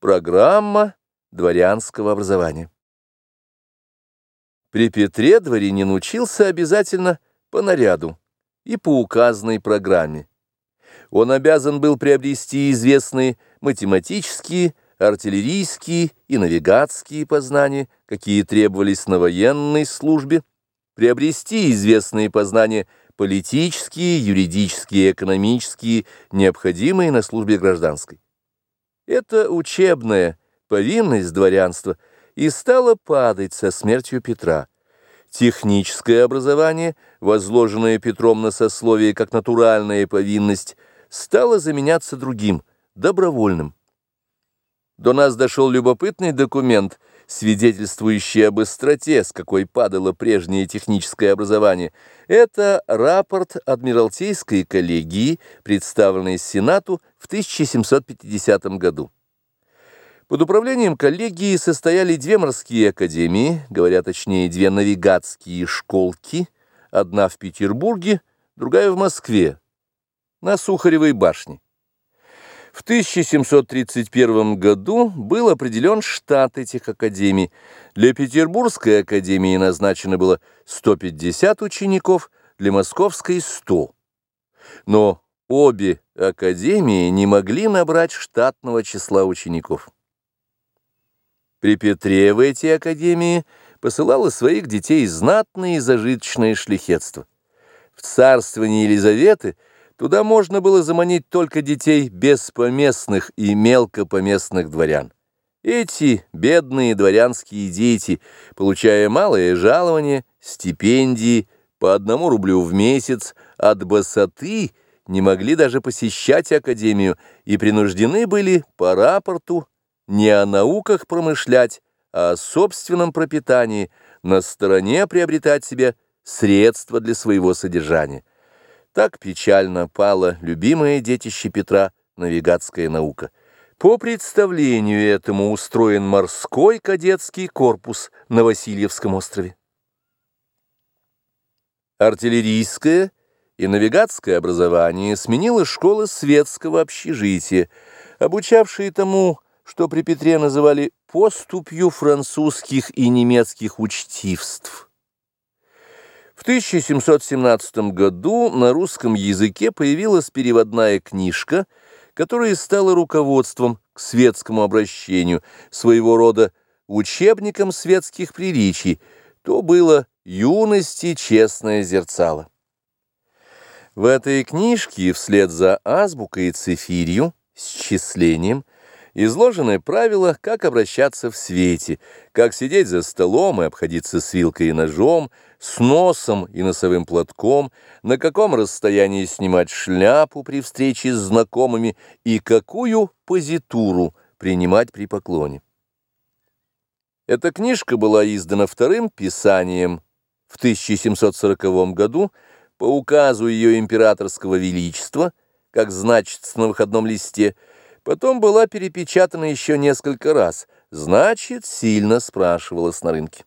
Программа дворянского образования. При Петре дворянин учился обязательно по наряду и по указанной программе. Он обязан был приобрести известные математические, артиллерийские и навигатские познания, какие требовались на военной службе, приобрести известные познания политические, юридические, экономические, необходимые на службе гражданской. Эта учебная повинность дворянства и стала падать со смертью Петра. Техническое образование, возложенное Петром на сословие как натуральная повинность, стало заменяться другим, добровольным. До нас дошел любопытный документ, свидетельствующий об быстроте, с какой падало прежнее техническое образование. Это рапорт Адмиралтейской коллегии, представленный Сенату в 1750 году. Под управлением коллегии состояли две морские академии, говоря точнее, две навигатские школки, одна в Петербурге, другая в Москве, на Сухаревой башне. В 1731 году был определен штат этих академий. Для Петербургской академии назначено было 150 учеников, для Московской – 100. Но обе академии не могли набрать штатного числа учеников. При Петре в эти академии посылало своих детей знатное и зажиточное шляхетство. В царствовании Елизаветы туда можно было заманить только детей беспоместных и мелкопоместных дворян. Эти бедные дворянские дети, получая малое жалование, стипендии по одному рублю в месяц от басоты – не могли даже посещать академию и принуждены были по рапорту не о науках промышлять, а о собственном пропитании, на стороне приобретать себе средства для своего содержания. Так печально пала любимое детище Петра навигатская наука. По представлению этому устроен морской кадетский корпус на Васильевском острове. Артиллерийское и навигатское образование сменила школа светского общежития, обучавшие тому, что при Петре называли поступью французских и немецких учтивств. В 1717 году на русском языке появилась переводная книжка, которая стала руководством к светскому обращению, своего рода учебником светских приличий, то было юности честное зерцало. В этой книжке, вслед за азбукой и цифирью, счислением, изложены правила, как обращаться в свете, как сидеть за столом и обходиться с вилкой и ножом, с носом и носовым платком, на каком расстоянии снимать шляпу при встрече с знакомыми и какую позитуру принимать при поклоне. Эта книжка была издана вторым писанием в 1740 году, по указу ее императорского величества, как значится на выходном листе, потом была перепечатана еще несколько раз, значит, сильно спрашивалась на рынке.